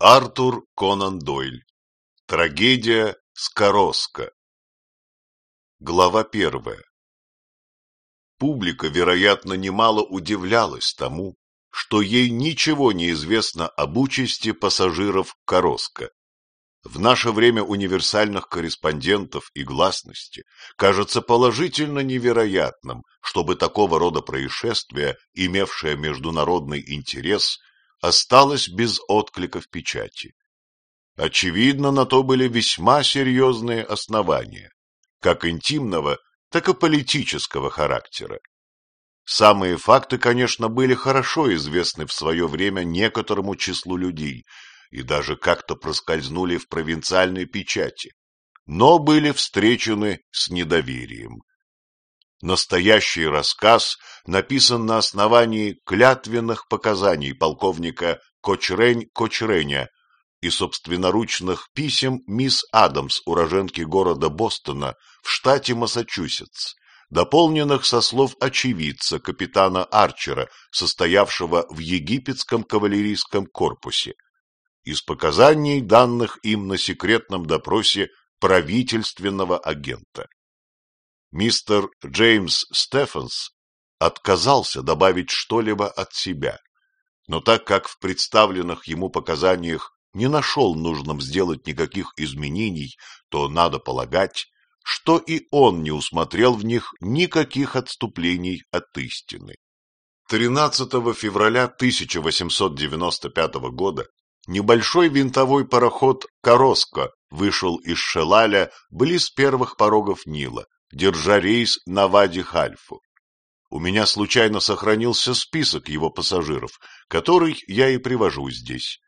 Артур Конан Дойль. Трагедия Скороска. Глава первая. Публика, вероятно, немало удивлялась тому, что ей ничего не известно об участи пассажиров Короска. В наше время универсальных корреспондентов и гласности кажется положительно невероятным, чтобы такого рода происшествие, имевшее международный интерес, осталось без отклика в печати. Очевидно, на то были весьма серьезные основания, как интимного, так и политического характера. Самые факты, конечно, были хорошо известны в свое время некоторому числу людей и даже как-то проскользнули в провинциальной печати, но были встречены с недоверием. Настоящий рассказ написан на основании клятвенных показаний полковника Кочрень-Кочреня и собственноручных писем мисс Адамс, уроженки города Бостона в штате Массачусетс, дополненных со слов очевидца капитана Арчера, состоявшего в египетском кавалерийском корпусе, из показаний, данных им на секретном допросе правительственного агента мистер Джеймс Стефенс отказался добавить что-либо от себя, но так как в представленных ему показаниях не нашел нужным сделать никаких изменений, то надо полагать, что и он не усмотрел в них никаких отступлений от истины. 13 февраля 1895 года небольшой винтовой пароход «Короско» вышел из Шелаля близ первых порогов Нила, держа рейс на Вади-Хальфу. У меня случайно сохранился список его пассажиров, который я и привожу здесь.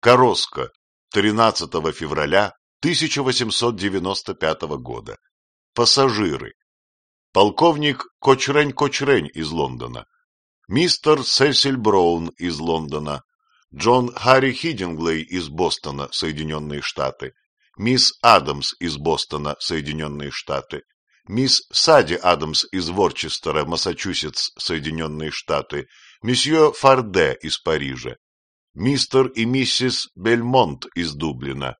Короска, 13 февраля 1895 года. Пассажиры. Полковник Кочрень-Кочрень из Лондона. Мистер Сесиль Браун из Лондона. Джон Харри Хидинглей из Бостона, Соединенные Штаты. Мисс Адамс из Бостона, Соединенные Штаты мисс Сади Адамс из Ворчестера, Массачусетс, Соединенные Штаты, месье Фарде из Парижа, мистер и миссис Бельмонт из Дублина,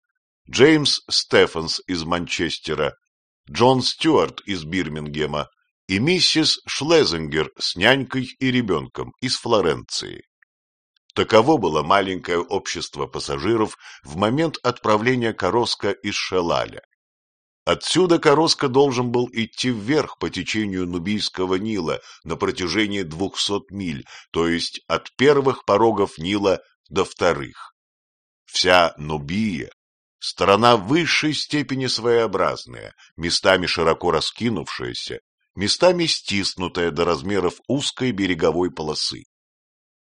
Джеймс Стефанс из Манчестера, Джон Стюарт из Бирмингема и миссис Шлезингер с нянькой и ребенком из Флоренции. Таково было маленькое общество пассажиров в момент отправления Короска из Шелаля. Отсюда Короска должен был идти вверх по течению Нубийского Нила на протяжении двухсот миль, то есть от первых порогов Нила до вторых. Вся Нубия – страна высшей степени своеобразная, местами широко раскинувшаяся, местами стиснутая до размеров узкой береговой полосы.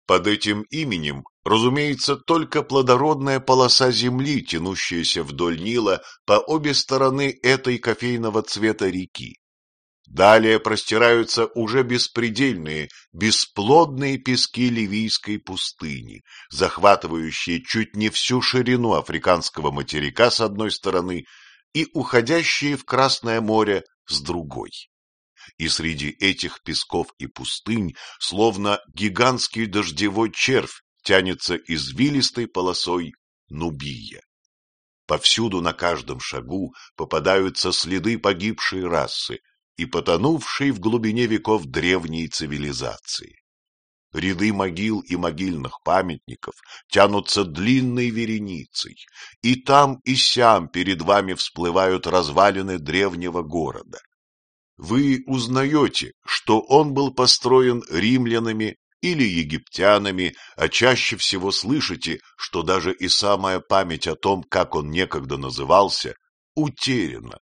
Под этим именем, разумеется, только плодородная полоса земли, тянущаяся вдоль Нила по обе стороны этой кофейного цвета реки. Далее простираются уже беспредельные, бесплодные пески Ливийской пустыни, захватывающие чуть не всю ширину африканского материка с одной стороны и уходящие в Красное море с другой и среди этих песков и пустынь, словно гигантский дождевой червь, тянется извилистой полосой Нубия. Повсюду на каждом шагу попадаются следы погибшей расы и потонувшей в глубине веков древней цивилизации. Ряды могил и могильных памятников тянутся длинной вереницей, и там и сям перед вами всплывают развалины древнего города вы узнаете, что он был построен римлянами или египтянами, а чаще всего слышите, что даже и самая память о том, как он некогда назывался, утеряна.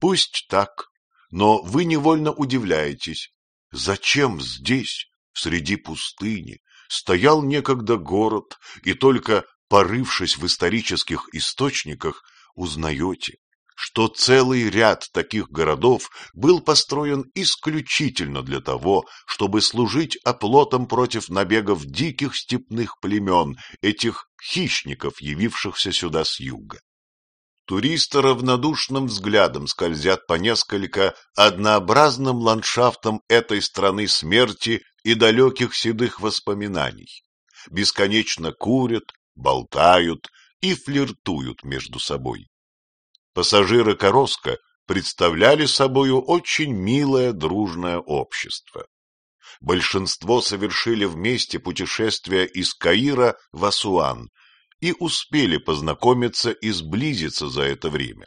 Пусть так, но вы невольно удивляетесь, зачем здесь, среди пустыни, стоял некогда город, и только порывшись в исторических источниках, узнаете, что целый ряд таких городов был построен исключительно для того, чтобы служить оплотом против набегов диких степных племен, этих хищников, явившихся сюда с юга. Туристы равнодушным взглядом скользят по несколько однообразным ландшафтам этой страны смерти и далеких седых воспоминаний. Бесконечно курят, болтают и флиртуют между собой. Пассажиры Короска представляли собою очень милое дружное общество. Большинство совершили вместе путешествие из Каира в Асуан и успели познакомиться и сблизиться за это время.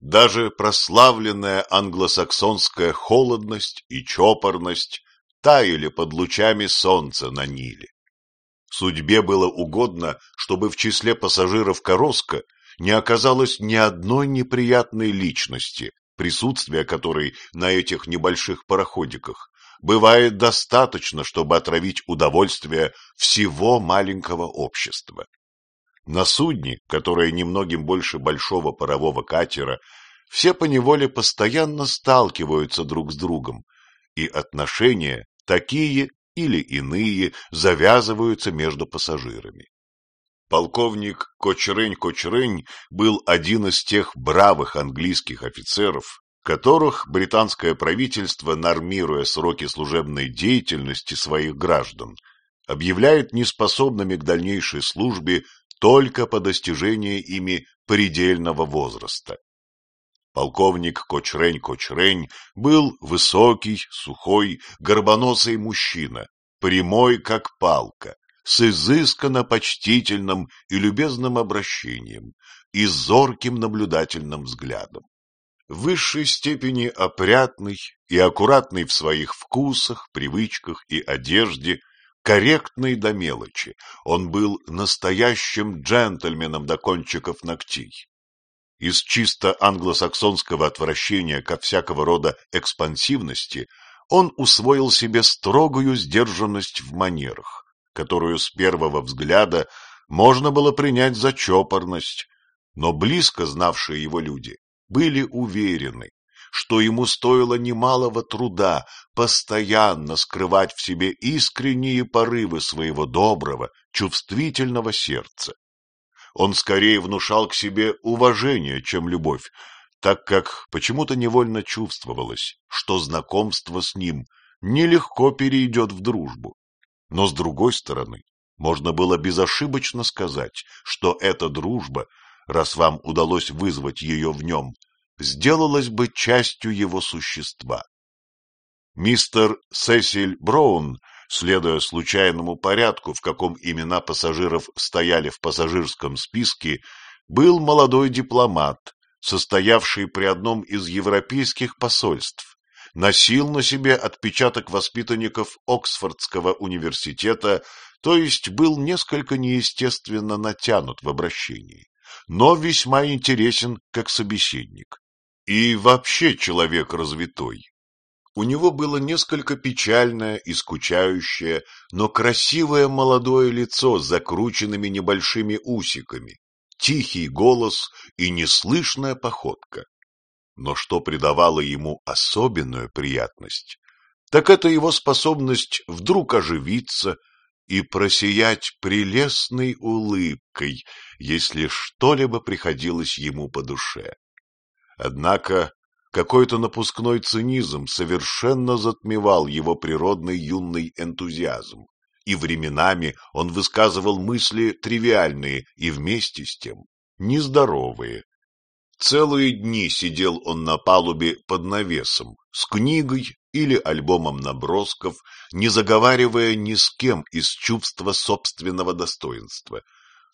Даже прославленная англосаксонская холодность и чопорность таяли под лучами солнца на Ниле. Судьбе было угодно, чтобы в числе пассажиров Короска не оказалось ни одной неприятной личности, присутствие которой на этих небольших пароходиках бывает достаточно, чтобы отравить удовольствие всего маленького общества. На судне, которое немногим больше большого парового катера, все поневоле постоянно сталкиваются друг с другом, и отношения, такие или иные, завязываются между пассажирами. Полковник Кочрень-Кочрень был один из тех бравых английских офицеров, которых британское правительство, нормируя сроки служебной деятельности своих граждан, объявляет неспособными к дальнейшей службе только по достижении ими предельного возраста. Полковник Кочрень-Кочрень был высокий, сухой, горбоносый мужчина, прямой как палка, с изысканно почтительным и любезным обращением и зорким наблюдательным взглядом. В высшей степени опрятный и аккуратный в своих вкусах, привычках и одежде, корректный до мелочи, он был настоящим джентльменом до кончиков ногтей. Из чисто англосаксонского отвращения ко всякого рода экспансивности он усвоил себе строгую сдержанность в манерах, которую с первого взгляда можно было принять за чопорность, но близко знавшие его люди были уверены, что ему стоило немалого труда постоянно скрывать в себе искренние порывы своего доброго, чувствительного сердца. Он скорее внушал к себе уважение, чем любовь, так как почему-то невольно чувствовалось, что знакомство с ним нелегко перейдет в дружбу. Но с другой стороны, можно было безошибочно сказать, что эта дружба, раз вам удалось вызвать ее в нем, сделалась бы частью его существа. Мистер Сесиль Браун, следуя случайному порядку, в каком имена пассажиров стояли в пассажирском списке, был молодой дипломат, состоявший при одном из европейских посольств, носил на себе отпечаток воспитанников Оксфордского университета, то есть был несколько неестественно натянут в обращении, но весьма интересен как собеседник. И вообще человек развитой. У него было несколько печальное и скучающее, но красивое молодое лицо с закрученными небольшими усиками, тихий голос и неслышная походка. Но что придавало ему особенную приятность, так это его способность вдруг оживиться и просиять прелестной улыбкой, если что-либо приходилось ему по душе. Однако какой-то напускной цинизм совершенно затмевал его природный юный энтузиазм, и временами он высказывал мысли тривиальные и вместе с тем нездоровые, Целые дни сидел он на палубе под навесом, с книгой или альбомом набросков, не заговаривая ни с кем из чувства собственного достоинства,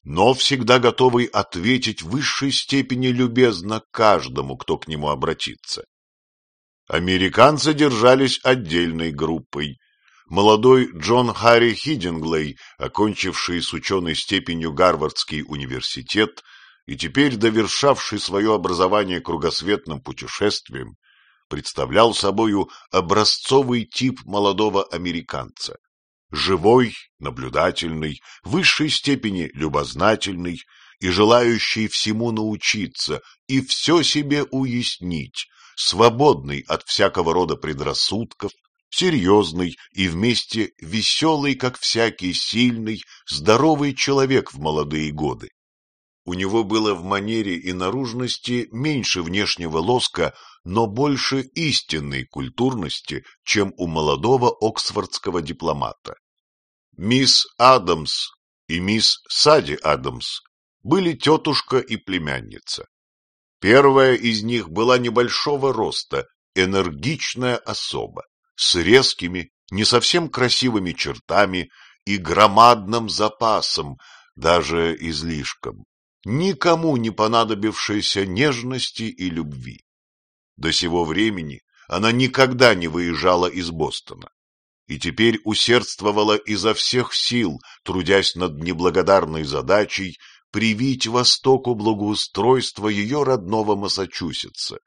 но всегда готовый ответить в высшей степени любезно каждому, кто к нему обратится. Американцы держались отдельной группой. Молодой Джон Харри Хидинглей, окончивший с ученой степенью Гарвардский университет, и теперь довершавший свое образование кругосветным путешествием, представлял собою образцовый тип молодого американца. Живой, наблюдательный, в высшей степени любознательный и желающий всему научиться и все себе уяснить, свободный от всякого рода предрассудков, серьезный и вместе веселый, как всякий сильный, здоровый человек в молодые годы. У него было в манере и наружности меньше внешнего лоска, но больше истинной культурности, чем у молодого оксфордского дипломата. Мисс Адамс, и мисс Сади Адамс были тетушка и племянница. Первая из них была небольшого роста, энергичная особа, с резкими, не совсем красивыми чертами и громадным запасом, даже излишком, никому не понадобившейся нежности и любви. До сего времени она никогда не выезжала из Бостона и теперь усердствовала изо всех сил, трудясь над неблагодарной задачей привить Востоку благоустройство ее родного Массачусетса.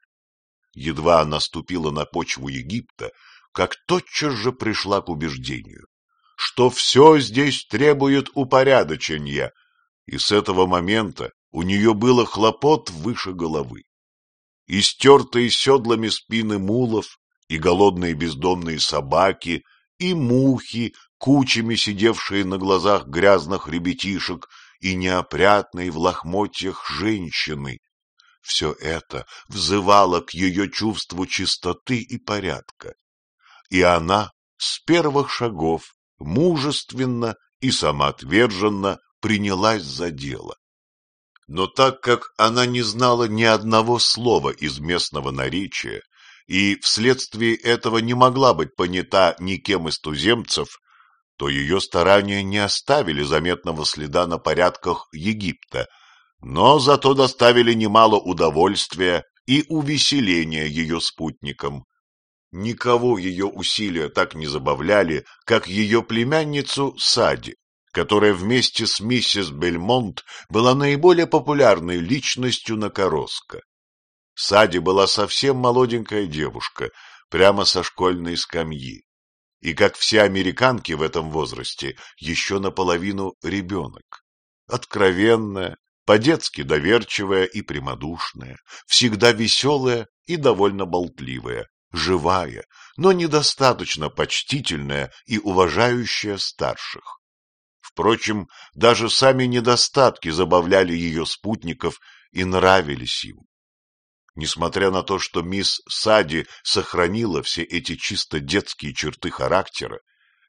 Едва она ступила на почву Египта, как тотчас же пришла к убеждению, что все здесь требует упорядочения, и с этого момента у нее было хлопот выше головы. Истертые седлами спины мулов, и голодные бездомные собаки, и мухи, кучами сидевшие на глазах грязных ребятишек, и неопрятные в лохмотьях женщины. Все это взывало к ее чувству чистоты и порядка. И она с первых шагов мужественно и самоотверженно принялась за дело. Но так как она не знала ни одного слова из местного наречия и вследствие этого не могла быть понята никем из туземцев, то ее старания не оставили заметного следа на порядках Египта, но зато доставили немало удовольствия и увеселения ее спутникам. Никого ее усилия так не забавляли, как ее племянницу Сади, которая вместе с миссис Бельмонт была наиболее популярной личностью на Короско. Сади была совсем молоденькая девушка, прямо со школьной скамьи и, как все американки в этом возрасте, еще наполовину ребенок. Откровенная, по-детски доверчивая и прямодушная, всегда веселая и довольно болтливая, живая, но недостаточно почтительная и уважающая старших. Впрочем, даже сами недостатки забавляли ее спутников и нравились им. Несмотря на то, что мисс Сади сохранила все эти чисто детские черты характера,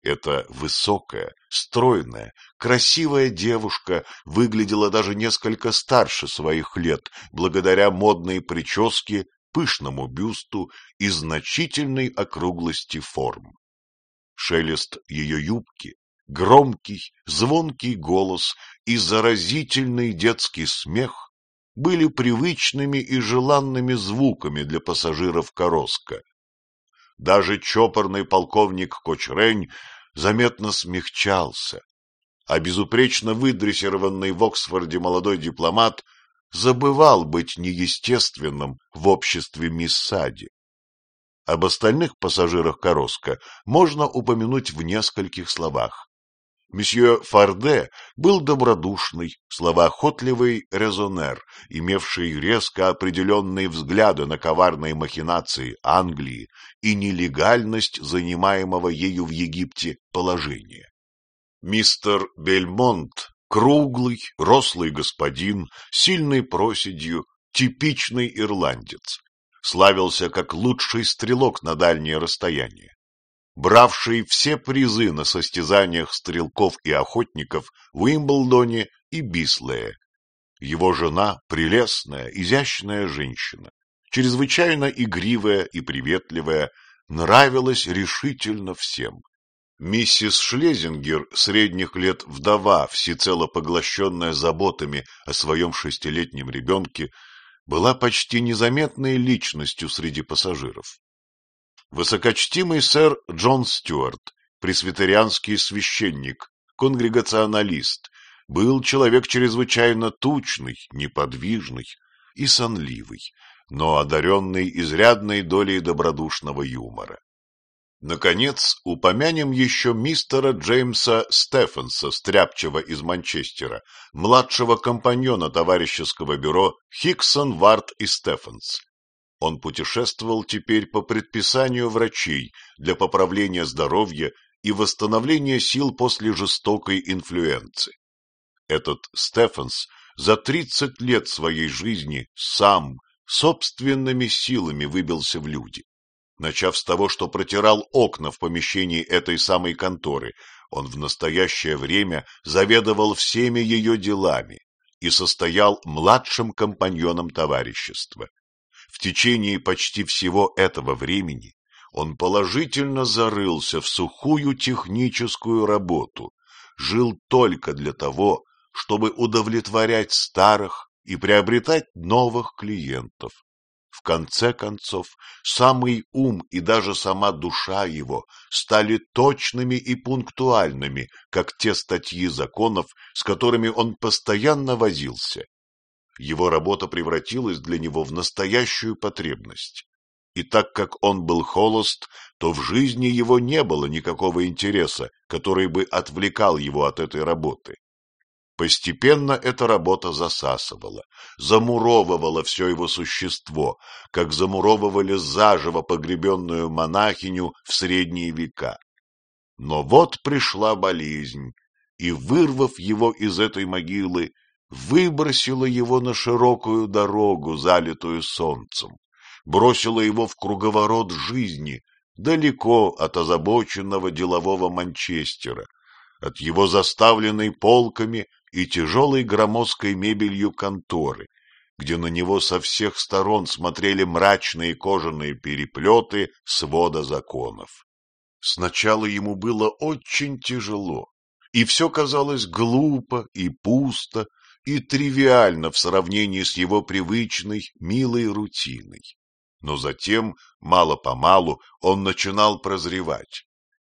эта высокая, стройная, красивая девушка выглядела даже несколько старше своих лет, благодаря модной прическе, пышному бюсту и значительной округлости форм. Шелест ее юбки, громкий, звонкий голос и заразительный детский смех были привычными и желанными звуками для пассажиров Короска. Даже чопорный полковник Кочрень заметно смягчался, а безупречно выдрессированный в Оксфорде молодой дипломат забывал быть неестественным в обществе мисс Сади. Об остальных пассажирах Короска можно упомянуть в нескольких словах. Месье Фарде был добродушный, словоохотливый резонер, имевший резко определенные взгляды на коварные махинации Англии и нелегальность занимаемого ею в Египте положения. Мистер Бельмонт, круглый, рослый господин, сильный проседью, типичный ирландец, славился как лучший стрелок на дальнее расстояние бравший все призы на состязаниях стрелков и охотников в Уимблдоне и Бислее. Его жена – прелестная, изящная женщина, чрезвычайно игривая и приветливая, нравилась решительно всем. Миссис Шлезингер, средних лет вдова, всецело поглощенная заботами о своем шестилетнем ребенке, была почти незаметной личностью среди пассажиров. Высокочтимый сэр Джон Стюарт, пресвитерианский священник, конгрегационалист, был человек чрезвычайно тучный, неподвижный и сонливый, но одаренный изрядной долей добродушного юмора. Наконец, упомянем еще мистера Джеймса Стефенса, стряпчего из Манчестера, младшего компаньона товарищеского бюро Хиксон, Варт и Стефенс, он путешествовал теперь по предписанию врачей для поправления здоровья и восстановления сил после жестокой инфлюенции. Этот Стефанс за тридцать лет своей жизни сам, собственными силами выбился в люди. Начав с того, что протирал окна в помещении этой самой конторы, Он в настоящее время заведовал всеми ее делами и состоял младшим компаньоном товарищества. В течение почти всего этого времени он положительно зарылся в сухую техническую работу, жил только для того, чтобы удовлетворять старых и приобретать новых клиентов. В конце концов, самый ум и даже сама душа его стали точными и пунктуальными, как те статьи законов, с которыми он постоянно возился. Его работа превратилась для него в настоящую потребность. И так как он был холост, то в жизни его не было никакого интереса, который бы отвлекал его от этой работы. Постепенно эта работа засасывала, замуровывала все его существо, как замуровывали заживо погребенную монахиню в средние века. Но вот пришла болезнь, и, вырвав его из этой могилы, выбросила его на широкую дорогу, залитую солнцем бросила его в круговорот жизни, далеко от озабоченного делового Манчестера, от его заставленной полками и тяжелой громоздкой мебелью конторы, где на него со всех сторон смотрели мрачные кожаные переплеты свода законов. Сначала ему было очень тяжело, и все казалось глупо и пусто, и тривиально в сравнении с его привычной, милой рутиной но затем, мало-помалу, он начинал прозревать,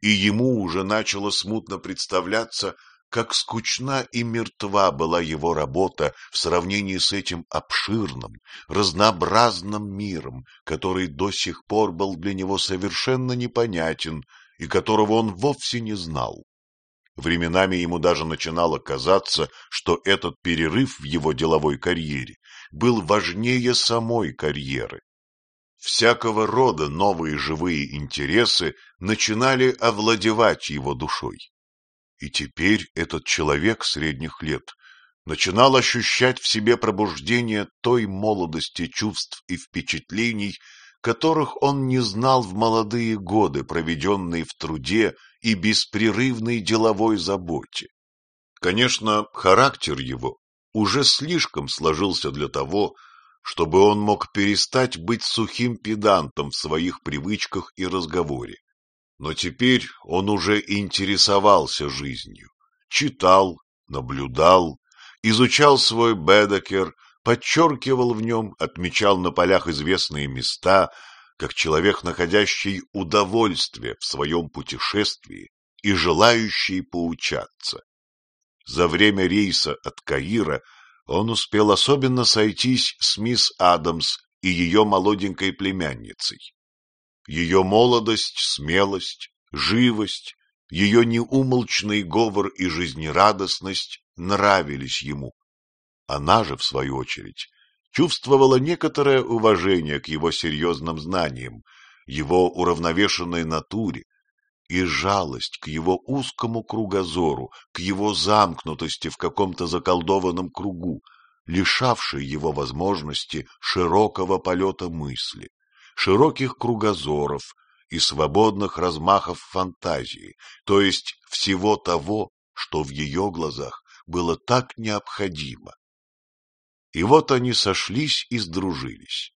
и ему уже начало смутно представляться, как скучна и мертва была его работа в сравнении с этим обширным, разнообразным миром, который до сих пор был для него совершенно непонятен и которого он вовсе не знал. Временами ему даже начинало казаться, что этот перерыв в его деловой карьере был важнее самой карьеры. Всякого рода новые живые интересы начинали овладевать его душой. И теперь этот человек средних лет начинал ощущать в себе пробуждение той молодости чувств и впечатлений, которых он не знал в молодые годы, проведенные в труде и беспрерывной деловой заботе. Конечно, характер его уже слишком сложился для того, чтобы он мог перестать быть сухим педантом в своих привычках и разговоре. Но теперь он уже интересовался жизнью, читал, наблюдал, изучал свой Бедекер, подчеркивал в нем, отмечал на полях известные места, как человек, находящий удовольствие в своем путешествии и желающий поучаться. За время рейса от Каира он успел особенно сойтись с мисс Адамс и ее молоденькой племянницей. Ее молодость, смелость, живость, ее неумолчный говор и жизнерадостность нравились ему. Она же, в свою очередь, чувствовала некоторое уважение к его серьезным знаниям, его уравновешенной натуре, и жалость к его узкому кругозору, к его замкнутости в каком-то заколдованном кругу, лишавшей его возможности широкого полета мысли, широких кругозоров и свободных размахов фантазии, то есть всего того, что в ее глазах было так необходимо. И вот они сошлись и сдружились.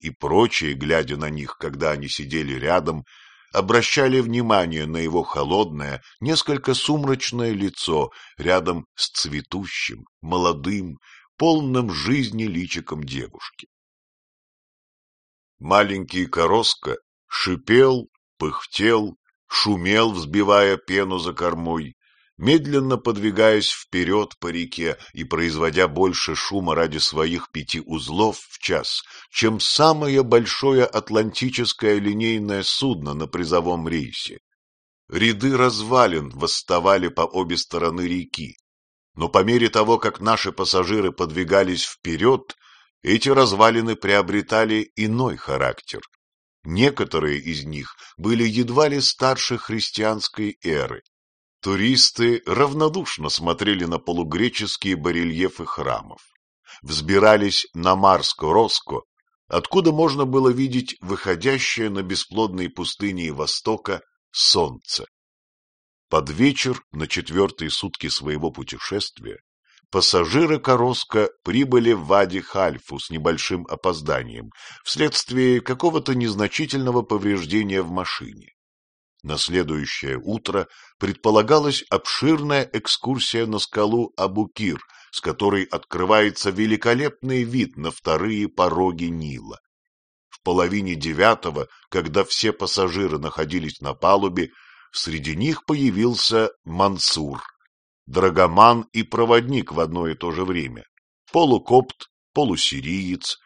И прочие, глядя на них, когда они сидели рядом, обращали внимание на его холодное, несколько сумрачное лицо рядом с цветущим, молодым, полным жизни личиком девушки. Маленький Короско шипел, пыхтел, шумел, взбивая пену за кормой, медленно подвигаясь вперед по реке и производя больше шума ради своих пяти узлов в час, чем самое большое атлантическое линейное судно на призовом рейсе. Ряды развалин восставали по обе стороны реки, но по мере того, как наши пассажиры подвигались вперед, эти развалины приобретали иной характер. Некоторые из них были едва ли старше христианской эры, Туристы равнодушно смотрели на полугреческие барельефы храмов, взбирались на Марско-Роско, откуда можно было видеть выходящее на бесплодные пустыни Востока солнце. Под вечер, на четвертые сутки своего путешествия, пассажиры Короска прибыли в Вади-Хальфу с небольшим опозданием вследствие какого-то незначительного повреждения в машине. На следующее утро предполагалась обширная экскурсия на скалу Абукир, с которой открывается великолепный вид на вторые пороги Нила. В половине девятого, когда все пассажиры находились на палубе, среди них появился Мансур, драгоман и проводник в одно и то же время, полукопт, полусириец,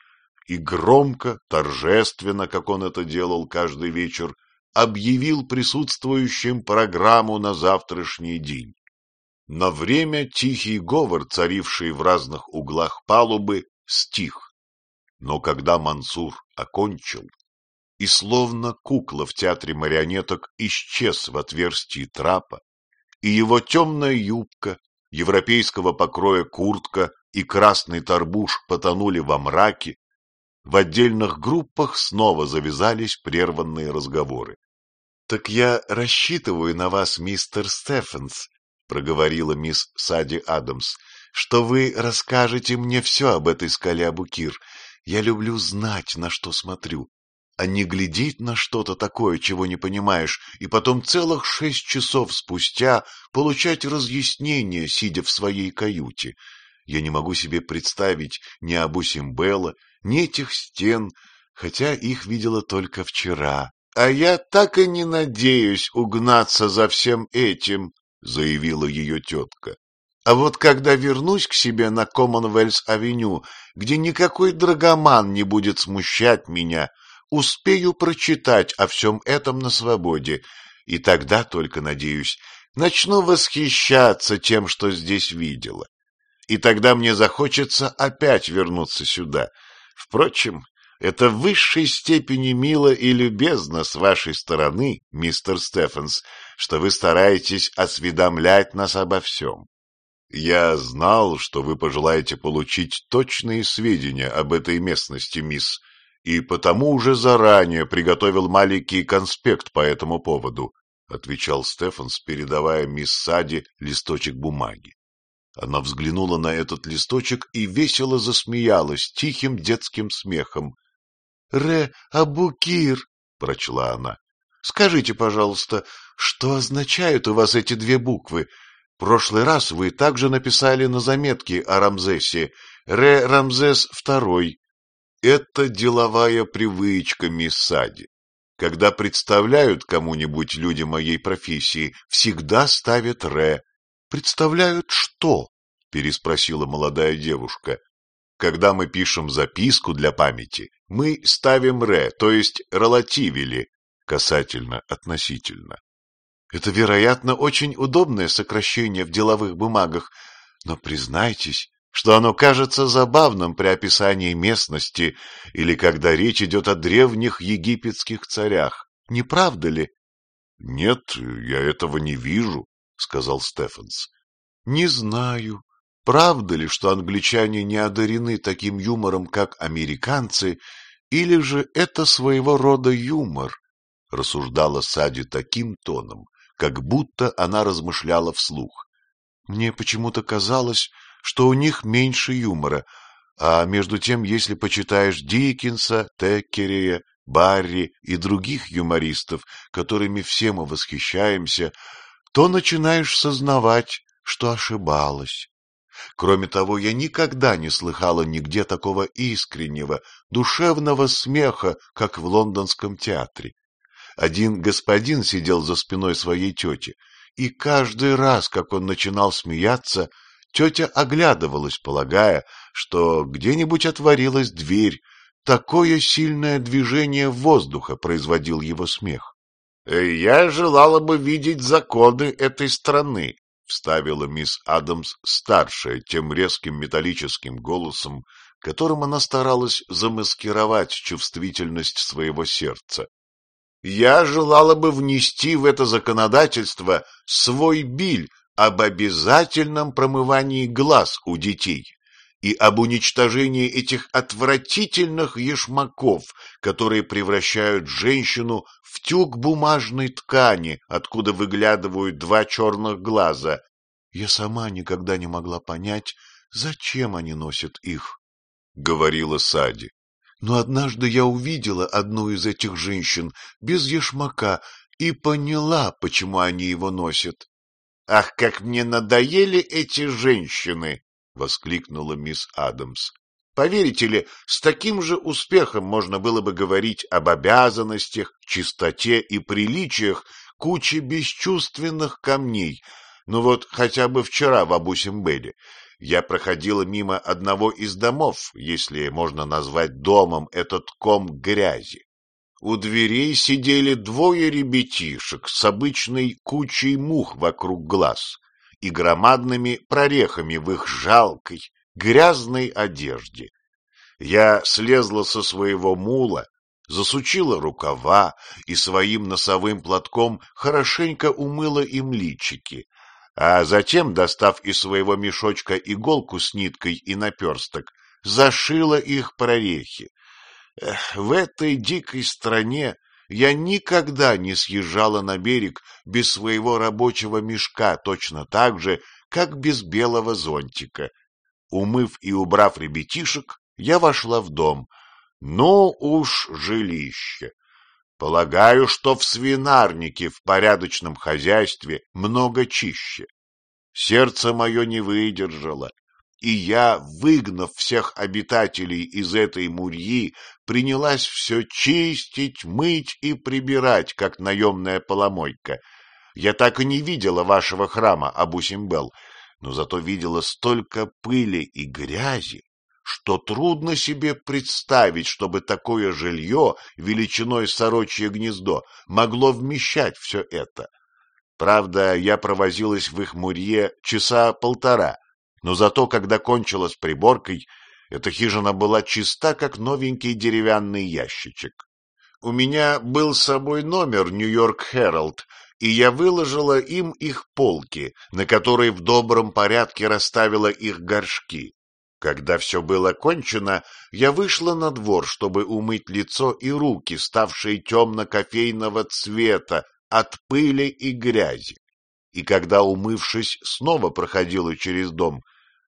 и громко, торжественно, как он это делал каждый вечер, объявил присутствующим программу на завтрашний день. На время тихий говор, царивший в разных углах палубы, стих. Но когда Мансур окончил, и словно кукла в театре марионеток исчез в отверстии трапа, и его темная юбка, европейского покроя куртка и красный торбуш потонули во мраке, в отдельных группах снова завязались прерванные разговоры. — Так я рассчитываю на вас, мистер Стефенс, — проговорила мисс Сади Адамс, — что вы расскажете мне все об этой скале Абукир. Я люблю знать, на что смотрю, а не глядеть на что-то такое, чего не понимаешь, и потом целых шесть часов спустя получать разъяснение, сидя в своей каюте. Я не могу себе представить ни Абу Симбела, ни этих стен, хотя их видела только вчера. А я так и не надеюсь угнаться за всем этим, — заявила ее тетка. А вот когда вернусь к себе на Коммонвельс-авеню, где никакой драгоман не будет смущать меня, успею прочитать о всем этом на свободе, и тогда только, надеюсь, начну восхищаться тем, что здесь видела. И тогда мне захочется опять вернуться сюда. Впрочем, это в высшей степени мило и любезно с вашей стороны, мистер Стефенс, что вы стараетесь осведомлять нас обо всем. Я знал, что вы пожелаете получить точные сведения об этой местности, мисс, и потому уже заранее приготовил маленький конспект по этому поводу, — отвечал Стефанс, передавая мисс Сади листочек бумаги. Она взглянула на этот листочек и весело засмеялась тихим детским смехом, Ре Абукир, — прочла она. — Скажите, пожалуйста, что означают у вас эти две буквы? Прошлый раз вы также написали на заметке о Рамзесе Ре Рамзес II. Это деловая привычка, мисс Сади. Когда представляют кому-нибудь люди моей профессии, всегда ставят Ре. Представляют что? — переспросила молодая девушка. Когда мы пишем записку для памяти, мы ставим «ре», то есть «релативили», касательно, относительно. Это, вероятно, очень удобное сокращение в деловых бумагах, но признайтесь, что оно кажется забавным при описании местности или когда речь идет о древних египетских царях. Не правда ли? — Нет, я этого не вижу, — сказал Стефанс. — Не знаю, Правда ли, что англичане не одарены таким юмором, как американцы, или же это своего рода юмор? Рассуждала Сади таким тоном, как будто она размышляла вслух. Мне почему-то казалось, что у них меньше юмора, а между тем, если почитаешь Диккенса, Теккерея, Барри и других юмористов, которыми все мы восхищаемся, то начинаешь сознавать, что ошибалась. Кроме того, я никогда не слыхала нигде такого искреннего, душевного смеха, как в лондонском театре. Один господин сидел за спиной своей тети, и каждый раз, как он начинал смеяться, тетя оглядывалась, полагая, что где-нибудь отворилась дверь. Такое сильное движение воздуха производил его смех. «Э, — Я желала бы видеть законы этой страны, — вставила мисс Адамс старшая тем резким металлическим голосом, которым она старалась замаскировать чувствительность своего сердца. «Я желала бы внести в это законодательство свой биль об обязательном промывании глаз у детей и об уничтожении этих отвратительных ешмаков, которые превращают женщину в тюк бумажной ткани, откуда выглядывают два черных глаза. Я сама никогда не могла понять, зачем они носят их, — говорила Сади. Но однажды я увидела одну из этих женщин без ешмака и поняла, почему они его носят. — Ах, как мне надоели эти женщины! — воскликнула мисс Адамс. — Поверите ли, с таким же успехом можно было бы говорить об обязанностях, чистоте и приличиях кучи бесчувственных камней. Ну вот хотя бы вчера в Абу-Симбеле я проходила мимо одного из домов, если можно назвать домом этот ком грязи. У дверей сидели двое ребятишек с обычной кучей мух вокруг глаз и громадными прорехами в их жалкой, грязной одежде. Я слезла со своего мула, засучила рукава и своим носовым платком хорошенько умыла им личики, а затем, достав из своего мешочка иголку с ниткой и наперсток, зашила их прорехи. Эх, в этой дикой стране я никогда не съезжала на берег без своего рабочего мешка точно так же, как без белого зонтика. Умыв и убрав ребятишек, я вошла в дом. Ну уж жилище! Полагаю, что в свинарнике в порядочном хозяйстве много чище. Сердце мое не выдержало, и я, выгнав всех обитателей из этой мурьи, принялась все чистить, мыть и прибирать, как наемная поломойка. Я так и не видела вашего храма, Абу-Симбел, но зато видела столько пыли и грязи, что трудно себе представить, чтобы такое жилье величиной сорочье гнездо могло вмещать все это. Правда, я провозилась в их мурье часа полтора, но зато, когда кончилась приборкой, эта хижина была чиста, как новенький деревянный ящичек. У меня был с собой номер «Нью-Йорк Herald, и я выложила им их полки, на которые в добром порядке расставила их горшки. Когда все было кончено, я вышла на двор, чтобы умыть лицо и руки, ставшие темно-кофейного цвета от пыли и грязи. И когда, умывшись, снова проходила через дом,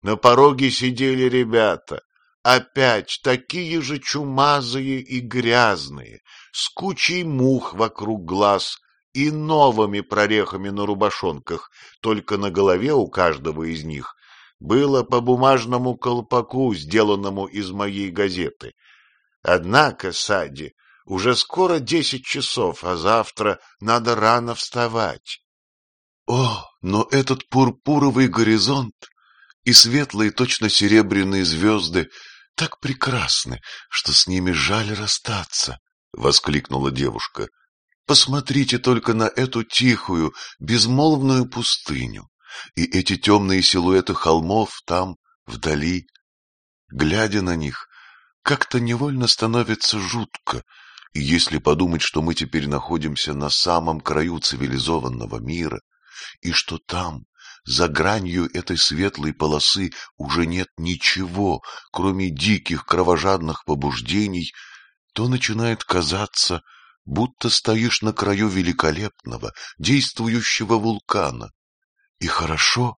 на пороге сидели ребята, опять такие же чумазые и грязные, с кучей мух вокруг глаз и новыми прорехами на рубашонках, только на голове у каждого из них было по бумажному колпаку, сделанному из моей газеты. Однако, Сади, уже скоро десять часов, а завтра надо рано вставать. О, но этот пурпуровый горизонт и светлые, точно серебряные звезды так прекрасны, что с ними жаль расстаться, — воскликнула девушка. Посмотрите только на эту тихую, безмолвную пустыню и эти темные силуэты холмов там, вдали. Глядя на них, как-то невольно становится жутко, и если подумать, что мы теперь находимся на самом краю цивилизованного мира, и что там, за гранью этой светлой полосы, уже нет ничего, кроме диких кровожадных побуждений, то начинает казаться, будто стоишь на краю великолепного, действующего вулкана, и хорошо,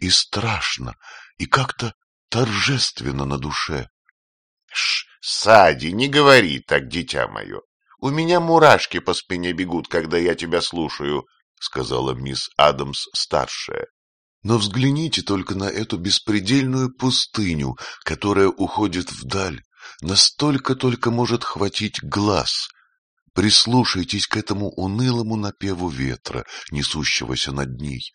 и страшно, и как-то торжественно на душе. — Ш, Сади, не говори так, дитя мое. У меня мурашки по спине бегут, когда я тебя слушаю, — сказала мисс Адамс-старшая. Но взгляните только на эту беспредельную пустыню, которая уходит вдаль, настолько только может хватить глаз. Прислушайтесь к этому унылому напеву ветра, несущегося над ней.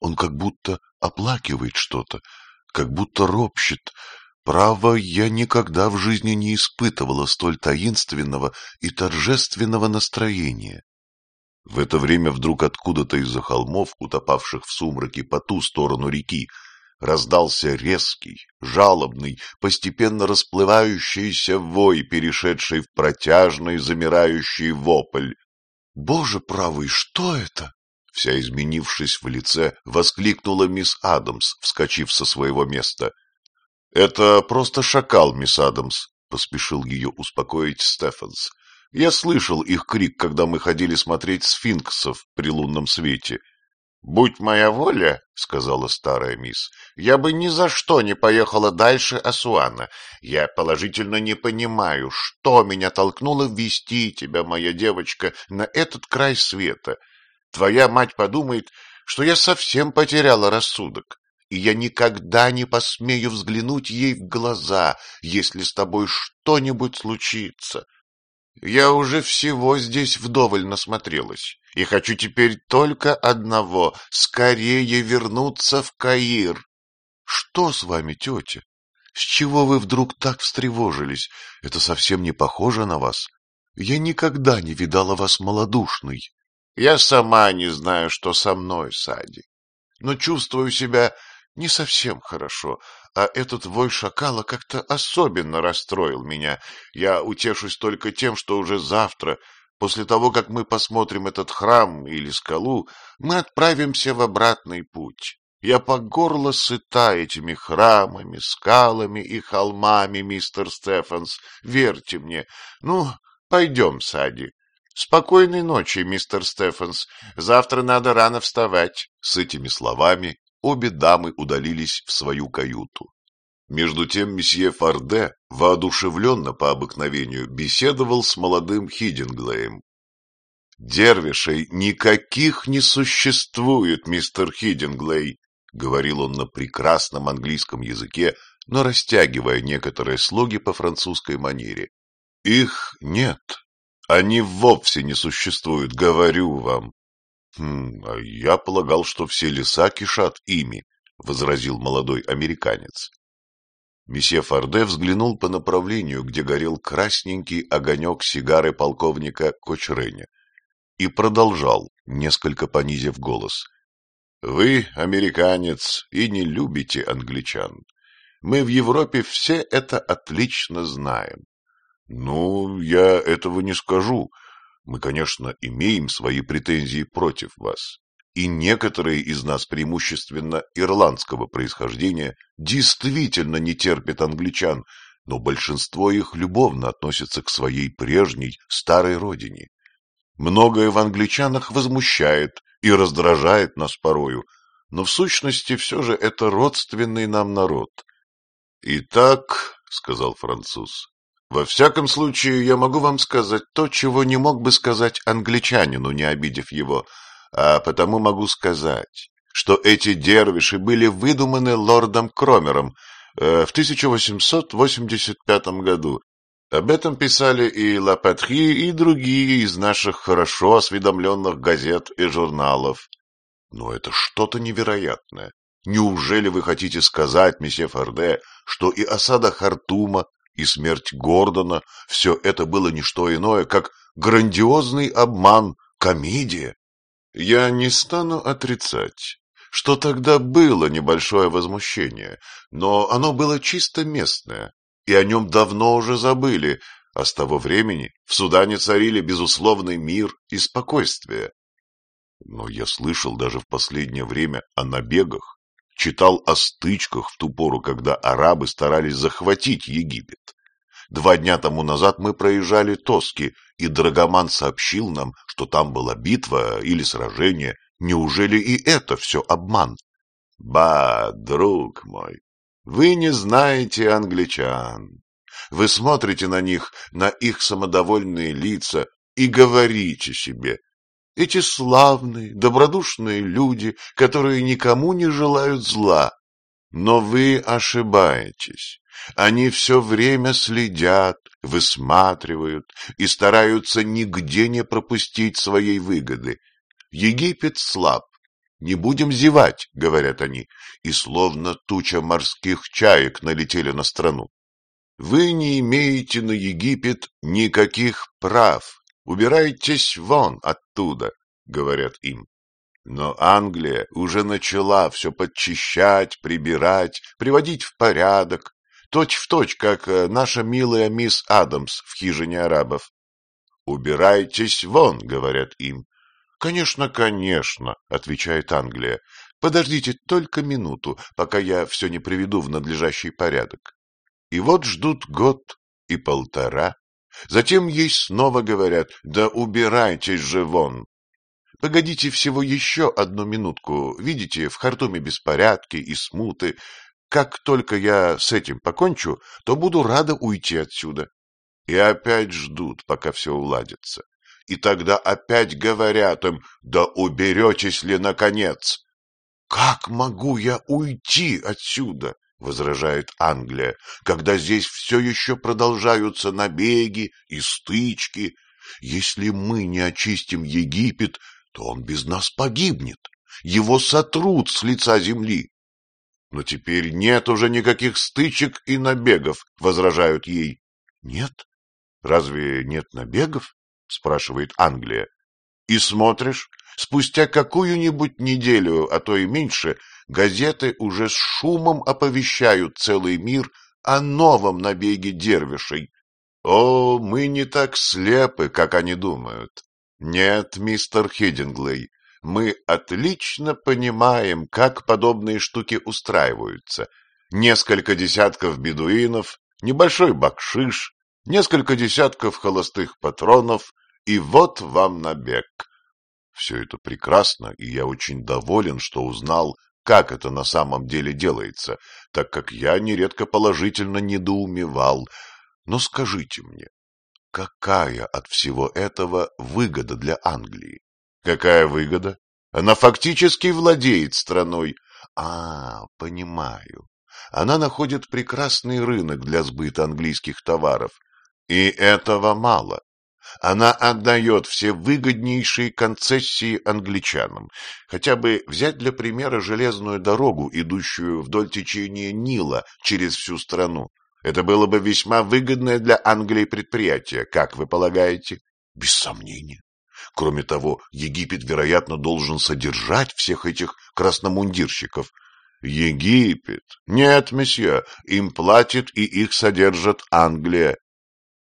Он как будто оплакивает что-то, как будто ропщет. Право, я никогда в жизни не испытывала столь таинственного и торжественного настроения. В это время вдруг откуда-то из-за холмов, утопавших в сумраке по ту сторону реки, раздался резкий, жалобный, постепенно расплывающийся вой, перешедший в протяжный, замирающий вопль. «Боже правый, что это?» Вся изменившись в лице, воскликнула мисс Адамс, вскочив со своего места. Это просто шакал, мисс Адамс, поспешил ее успокоить Стефанс. Я слышал их крик, когда мы ходили смотреть сфинксов при лунном свете. «Будь моя воля, — сказала старая мисс, — я бы ни за что не поехала дальше Асуана. Я положительно не понимаю, что меня толкнуло ввести тебя, моя девочка, на этот край света. Твоя мать подумает, что я совсем потеряла рассудок, и я никогда не посмею взглянуть ей в глаза, если с тобой что-нибудь случится. Я уже всего здесь вдоволь насмотрелась, и хочу теперь только одного — скорее вернуться в Каир. Что с вами, тетя? С чего вы вдруг так встревожились? Это совсем не похоже на вас. Я никогда не видала вас малодушной. Я сама не знаю, что со мной, Сади, но чувствую себя не совсем хорошо, а этот вой шакала как-то особенно расстроил меня. Я утешусь только тем, что уже завтра, после того, как мы посмотрим этот храм или скалу, мы отправимся в обратный путь. Я по горло сыта этими храмами, скалами и холмами, мистер Стефанс, верьте мне. Ну, пойдем, Сади. Спокойной ночи, мистер Стефанс. Завтра надо рано вставать. С этими словами обе дамы удалились в свою каюту. Между тем месье Фарде, воодушевленно по обыкновению, беседовал с молодым Хидинглеем. «Дервишей никаких не существует, мистер Хидинглей», — говорил он на прекрасном английском языке, но растягивая некоторые слоги по французской манере. «Их нет. Они вовсе не существуют, говорю вам. «Хм, я полагал, что все леса кишат ими», — возразил молодой американец. Месье Форде взглянул по направлению, где горел красненький огонек сигары полковника Кочреня, и продолжал, несколько понизив голос. «Вы, американец, и не любите англичан. Мы в Европе все это отлично знаем». «Ну, я этого не скажу», мы, конечно, имеем свои претензии против вас, и некоторые из нас преимущественно ирландского происхождения действительно не терпят англичан, но большинство их любовно относятся к своей прежней, старой родине. Многое в англичанах возмущает и раздражает нас порою, но в сущности все же это родственный нам народ. «Итак», — сказал француз, во всяком случае, я могу вам сказать то, чего не мог бы сказать англичанину, не обидев его, а потому могу сказать, что эти дервиши были выдуманы лордом Кромером э, в 1885 году. Об этом писали и Ла Патри, и другие из наших хорошо осведомленных газет и журналов. Но это что-то невероятное. Неужели вы хотите сказать, месье Форде, что и осада Хартума, и смерть Гордона — все это было не что иное, как грандиозный обман, комедия. Я не стану отрицать, что тогда было небольшое возмущение, но оно было чисто местное, и о нем давно уже забыли, а с того времени в Судане царили безусловный мир и спокойствие. Но я слышал даже в последнее время о набегах, читал о стычках в ту пору, когда арабы старались захватить Египет. Два дня тому назад мы проезжали Тоски, и Драгоман сообщил нам, что там была битва или сражение. Неужели и это все обман? Ба, друг мой, вы не знаете англичан. Вы смотрите на них, на их самодовольные лица и говорите себе, эти славные, добродушные люди, которые никому не желают зла. Но вы ошибаетесь. Они все время следят, высматривают и стараются нигде не пропустить своей выгоды. Египет слаб. Не будем зевать, говорят они, и словно туча морских чаек налетели на страну. Вы не имеете на Египет никаких прав, Убирайтесь вон оттуда, говорят им. Но Англия уже начала все подчищать, прибирать, приводить в порядок, точь-в-точь, точь, как э, наша милая мисс Адамс в хижине арабов. «Убирайтесь вон», — говорят им. «Конечно, конечно», — отвечает Англия. Подождите только минуту, пока я все не приведу в надлежащий порядок. И вот ждут год и полтора. Затем ей снова говорят, да убирайтесь же вон. Погодите всего еще одну минутку. Видите, в Хартуме беспорядки и смуты. Как только я с этим покончу, то буду рада уйти отсюда. И опять ждут, пока все уладится. И тогда опять говорят им, да уберетесь ли наконец? Как могу я уйти отсюда? Возражает Англия, когда здесь все еще продолжаются набеги и стычки. Если мы не очистим Египет, то он без нас погибнет. Его сотрут с лица земли. Но теперь нет уже никаких стычек и набегов, возражают ей. Нет? Разве нет набегов? спрашивает Англия. И смотришь, спустя какую-нибудь неделю, а то и меньше, газеты уже с шумом оповещают целый мир о новом набеге дервишей. О, мы не так слепы, как они думают. Нет, мистер Хиддинглей, мы отлично понимаем, как подобные штуки устраиваются. Несколько десятков бедуинов, небольшой бакшиш, несколько десятков холостых патронов, и вот вам набег. Все это прекрасно, и я очень доволен, что узнал, как это на самом деле делается, так как я нередко положительно недоумевал. Но скажите мне, Какая от всего этого выгода для Англии? Какая выгода? Она фактически владеет страной. А, понимаю. Она находит прекрасный рынок для сбыта английских товаров. И этого мало. Она отдает все выгоднейшие концессии англичанам. Хотя бы взять для примера железную дорогу, идущую вдоль течения Нила через всю страну. Это было бы весьма выгодное для Англии предприятие, как вы полагаете? Без сомнения. Кроме того, Египет, вероятно, должен содержать всех этих красномундирщиков. Египет? Нет, месье, им платит и их содержит Англия.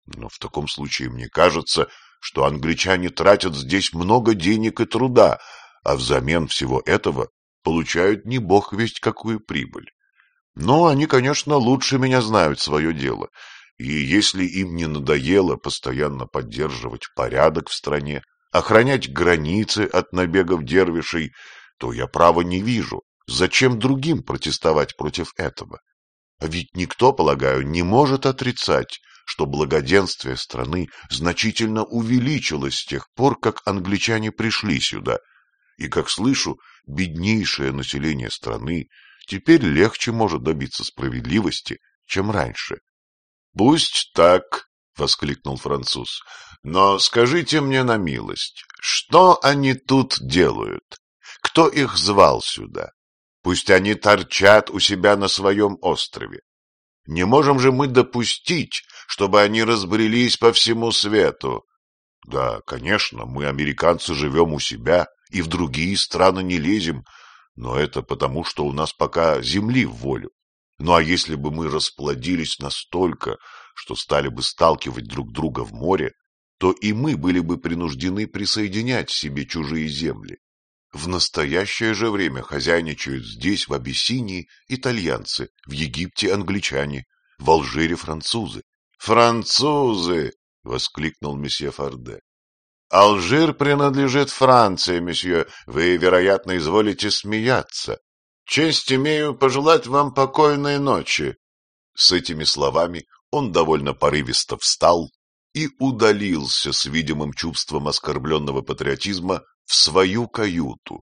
Но в таком случае мне кажется, что англичане тратят здесь много денег и труда, а взамен всего этого получают не бог весть какую прибыль. Но они, конечно, лучше меня знают свое дело, и если им не надоело постоянно поддерживать порядок в стране, охранять границы от набегов дервишей, то я права не вижу, зачем другим протестовать против этого. А ведь никто, полагаю, не может отрицать, что благоденствие страны значительно увеличилось с тех пор, как англичане пришли сюда, и, как слышу, беднейшее население страны теперь легче может добиться справедливости, чем раньше. — Пусть так, — воскликнул француз, — но скажите мне на милость, что они тут делают? Кто их звал сюда? Пусть они торчат у себя на своем острове. Не можем же мы допустить, чтобы они разбрелись по всему свету. Да, конечно, мы, американцы, живем у себя и в другие страны не лезем, но это потому, что у нас пока земли в волю. Ну а если бы мы расплодились настолько, что стали бы сталкивать друг друга в море, то и мы были бы принуждены присоединять себе чужие земли. В настоящее же время хозяйничают здесь, в Абиссинии, итальянцы, в Египте англичане, в Алжире французы. «Французы!» — воскликнул месье Форде. Алжир принадлежит Франции, месье. Вы, вероятно, изволите смеяться. Честь имею пожелать вам покойной ночи. С этими словами он довольно порывисто встал и удалился с видимым чувством оскорбленного патриотизма в свою каюту,